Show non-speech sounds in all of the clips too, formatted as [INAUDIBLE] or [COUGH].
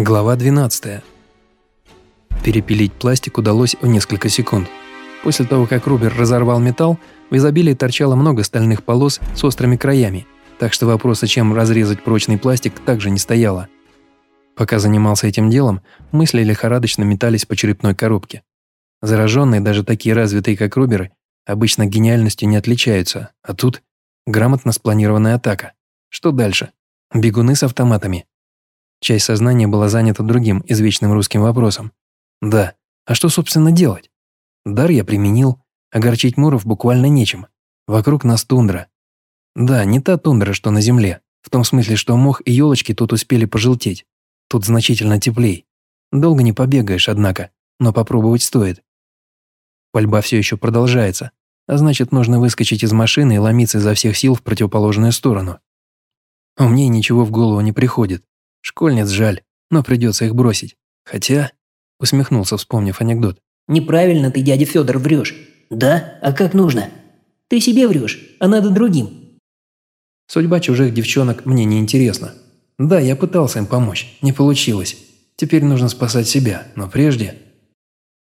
Глава 12. Перепилить пластик удалось в несколько секунд. После того, как Рубер разорвал металл, в изобилии торчало много стальных полос с острыми краями, так что вопроса, чем разрезать прочный пластик, также не стояло. Пока занимался этим делом, мысли лихорадочно метались по черепной коробке. Зараженные, даже такие развитые, как Руберы, обычно гениальностью не отличаются, а тут грамотно спланированная атака. Что дальше? Бегуны с автоматами. Часть сознания была занята другим извечным русским вопросом. Да, а что, собственно, делать? Дар я применил, огорчить Муров буквально нечем. Вокруг нас тундра. Да, не та тундра, что на земле, в том смысле, что мох и елочки тут успели пожелтеть. Тут значительно теплей. Долго не побегаешь, однако, но попробовать стоит. Пальба все еще продолжается, а значит, нужно выскочить из машины и ломиться изо всех сил в противоположную сторону. А мне ничего в голову не приходит. Школьниц жаль, но придется их бросить. Хотя, усмехнулся, вспомнив анекдот. Неправильно ты, дядя Федор, врешь. Да? А как нужно? Ты себе врешь, а надо другим. Судьба чужих девчонок мне не интересна. Да, я пытался им помочь, не получилось. Теперь нужно спасать себя, но прежде...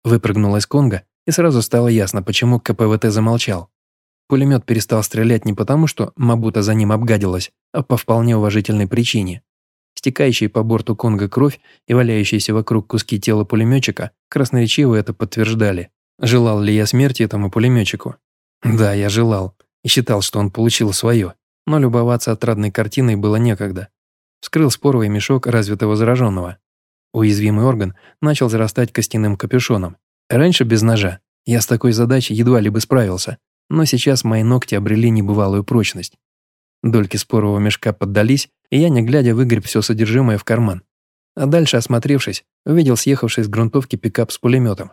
Выпрыгнул из Конга, и сразу стало ясно, почему КПВТ замолчал. Пулемет перестал стрелять не потому, что Мабута за ним обгадилась, а по вполне уважительной причине. Стекающие по борту Конга кровь и валяющиеся вокруг куски тела пулеметчика красноречиво это подтверждали. Желал ли я смерти этому пулеметчику? Да, я желал. И считал, что он получил свое. Но любоваться отрадной картиной было некогда. Вскрыл споровый мешок развитого зараженного. Уязвимый орган начал зарастать костяным капюшоном. Раньше без ножа я с такой задачей едва ли бы справился, но сейчас мои ногти обрели небывалую прочность. Дольки спорового мешка поддались, и я, не глядя, выгреб все содержимое в карман. А дальше, осмотревшись, увидел съехавший с грунтовки пикап с пулеметом.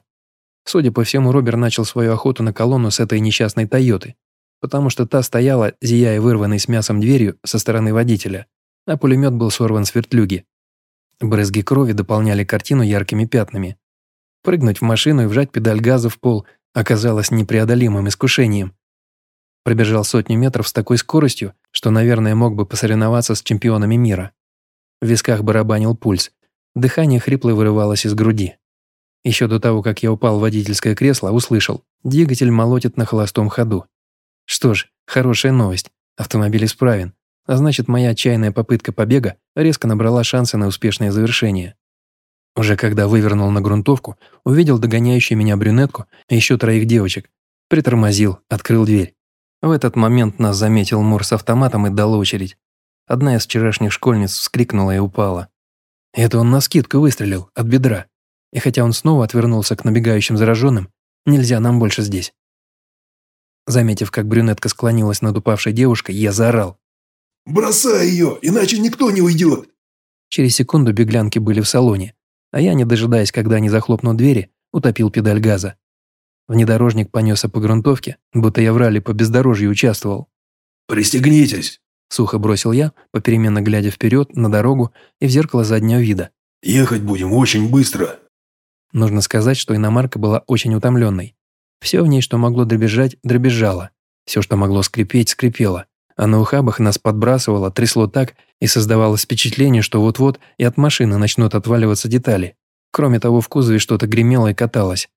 Судя по всему, Робер начал свою охоту на колонну с этой несчастной «Тойоты», потому что та стояла, зияя вырванной с мясом дверью со стороны водителя, а пулемет был сорван с вертлюги. Брызги крови дополняли картину яркими пятнами. Прыгнуть в машину и вжать педаль газа в пол оказалось непреодолимым искушением. Пробежал сотни метров с такой скоростью, что, наверное, мог бы посоревноваться с чемпионами мира. В висках барабанил пульс, дыхание хрипло вырывалось из груди. Еще до того, как я упал в водительское кресло, услышал, двигатель молотит на холостом ходу. Что ж, хорошая новость, автомобиль исправен, а значит, моя отчаянная попытка побега резко набрала шансы на успешное завершение. Уже когда вывернул на грунтовку, увидел догоняющую меня брюнетку и еще троих девочек. Притормозил, открыл дверь. В этот момент нас заметил Мур с автоматом и дал очередь. Одна из вчерашних школьниц вскрикнула и упала. Это он на скидку выстрелил, от бедра. И хотя он снова отвернулся к набегающим зараженным, нельзя нам больше здесь. Заметив, как брюнетка склонилась над упавшей девушкой, я заорал. «Бросай ее, иначе никто не уйдет!» Через секунду беглянки были в салоне, а я, не дожидаясь, когда они захлопнут двери, утопил педаль газа. Внедорожник понесся по грунтовке, будто я в ралли по бездорожью участвовал. «Пристегнитесь!» – сухо бросил я, попеременно глядя вперед, на дорогу и в зеркало заднего вида. «Ехать будем очень быстро!» Нужно сказать, что иномарка была очень утомленной. Все в ней, что могло дребезжать, дребезжало. Все, что могло скрипеть, скрипело а на ухабах нас подбрасывало, трясло так и создавалось впечатление, что вот-вот и от машины начнут отваливаться детали. Кроме того, в кузове что-то гремело и каталось.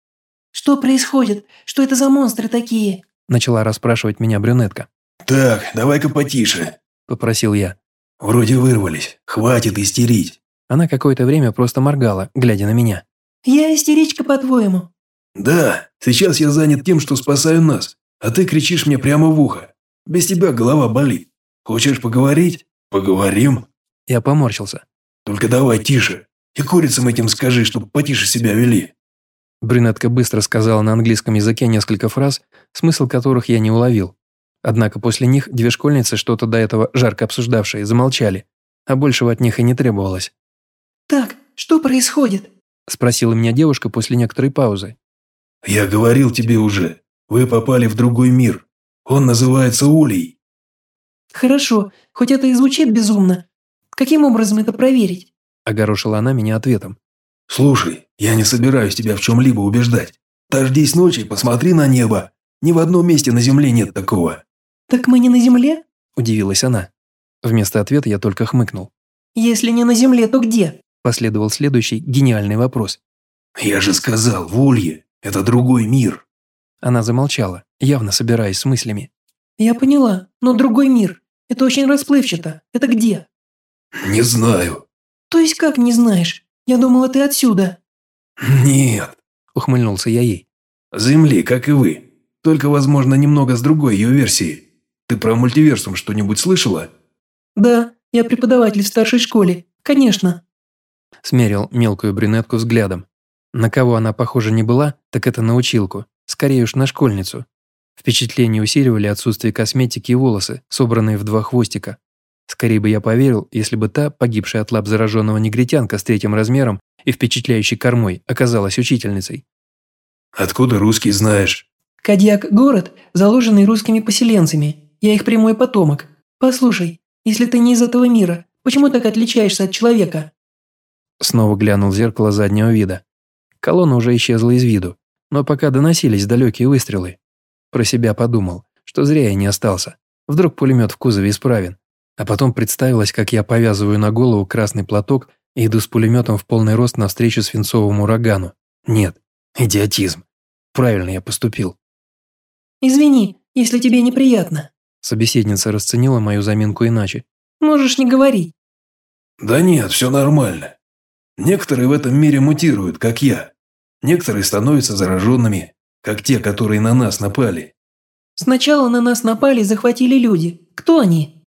«Что происходит? Что это за монстры такие?» Начала расспрашивать меня брюнетка. «Так, давай-ка потише», – попросил я. «Вроде вырвались. Хватит истерить». Она какое-то время просто моргала, глядя на меня. «Я истеричка, по-твоему?» «Да, сейчас я занят тем, что спасаю нас, а ты кричишь мне прямо в ухо. Без тебя голова болит. Хочешь поговорить? Поговорим». Я поморщился. «Только давай тише. И курицам этим скажи, чтобы потише себя вели». Брюнетка быстро сказала на английском языке несколько фраз, смысл которых я не уловил. Однако после них две школьницы, что-то до этого жарко обсуждавшие, замолчали, а большего от них и не требовалось. «Так, что происходит?» – спросила меня девушка после некоторой паузы. «Я говорил тебе уже, вы попали в другой мир. Он называется Улей». «Хорошо, хоть это и звучит безумно. Каким образом это проверить?» Огорошила она меня ответом. «Слушай, я не собираюсь тебя в чем-либо убеждать. Дождись ночи, посмотри на небо. Ни в одном месте на земле нет такого». «Так мы не на земле?» Удивилась она. Вместо ответа я только хмыкнул. «Если не на земле, то где?» Последовал следующий гениальный вопрос. «Я же сказал, в Улье. Это другой мир». Она замолчала, явно собираясь с мыслями. «Я поняла, но другой мир. Это очень расплывчато. Это где?» «Не знаю». «То есть как не знаешь? Я думала, ты отсюда». [LAUGHS] «Нет», – ухмыльнулся я ей. «Земли, как и вы. Только, возможно, немного с другой ее версии. Ты про мультиверсум что-нибудь слышала?» «Да, я преподаватель в старшей школе. Конечно». Смерил мелкую брюнетку взглядом. На кого она, похоже, не была, так это на училку. Скорее уж на школьницу. Впечатление усиливали отсутствие косметики и волосы, собранные в два хвостика. Скорее бы я поверил, если бы та, погибшая от лап зараженного негритянка с третьим размером и впечатляющей кормой, оказалась учительницей. «Откуда русский знаешь?» «Кадьяк – город, заложенный русскими поселенцами. Я их прямой потомок. Послушай, если ты не из этого мира, почему так отличаешься от человека?» Снова глянул в зеркало заднего вида. Колонна уже исчезла из виду, но пока доносились далекие выстрелы. Про себя подумал, что зря я не остался. Вдруг пулемет в кузове исправен. А потом представилось, как я повязываю на голову красный платок и иду с пулеметом в полный рост навстречу свинцовому урагану. Нет, идиотизм. Правильно я поступил. «Извини, если тебе неприятно». Собеседница расценила мою заминку иначе. «Можешь не говорить». «Да нет, все нормально. Некоторые в этом мире мутируют, как я. Некоторые становятся зараженными, как те, которые на нас напали». «Сначала на нас напали и захватили люди. Кто они?»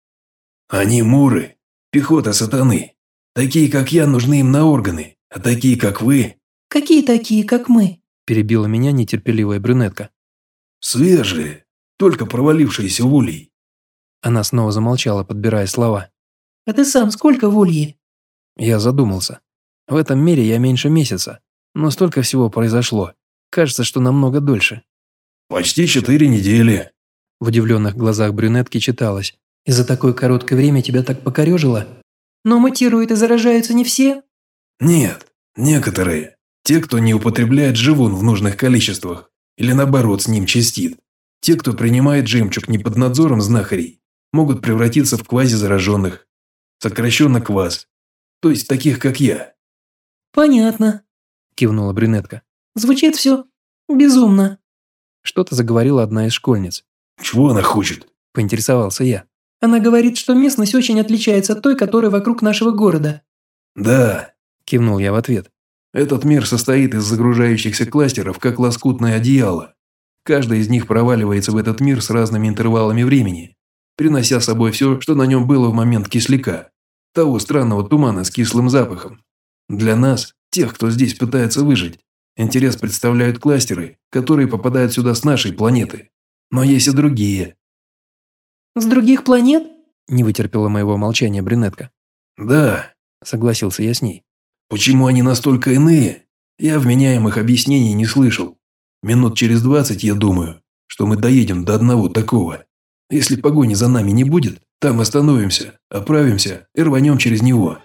Они муры, пехота сатаны. Такие, как я, нужны им на органы, а такие, как вы... Какие такие, как мы? Перебила меня нетерпеливая брюнетка. Свежие, только провалившиеся в улей. Она снова замолчала, подбирая слова. А ты сам сколько в улье? Я задумался. В этом мире я меньше месяца, но столько всего произошло. Кажется, что намного дольше. Почти четыре недели. В удивленных глазах брюнетки читалось. И за такое короткое время тебя так покорежило? Но мутируют и заражаются не все? Нет, некоторые. Те, кто не употребляет живун в нужных количествах, или наоборот с ним чистит. Те, кто принимает жемчуг не под надзором знахарей, могут превратиться в квазизараженных. Сокращенно кваз. То есть таких, как я. «Понятно», – кивнула брюнетка. «Звучит все безумно». Что-то заговорила одна из школьниц. «Чего она хочет?» – поинтересовался я. Она говорит, что местность очень отличается от той, которая вокруг нашего города». «Да», – кивнул я в ответ. «Этот мир состоит из загружающихся кластеров, как лоскутное одеяло. Каждый из них проваливается в этот мир с разными интервалами времени, принося с собой все, что на нем было в момент кисляка, того странного тумана с кислым запахом. Для нас, тех, кто здесь пытается выжить, интерес представляют кластеры, которые попадают сюда с нашей планеты. Но есть и другие, «С других планет?» – не вытерпела моего молчания брюнетка. «Да», – согласился я с ней. «Почему они настолько иные? Я вменяемых объяснений не слышал. Минут через двадцать я думаю, что мы доедем до одного такого. Если погони за нами не будет, там остановимся, оправимся и рванем через него».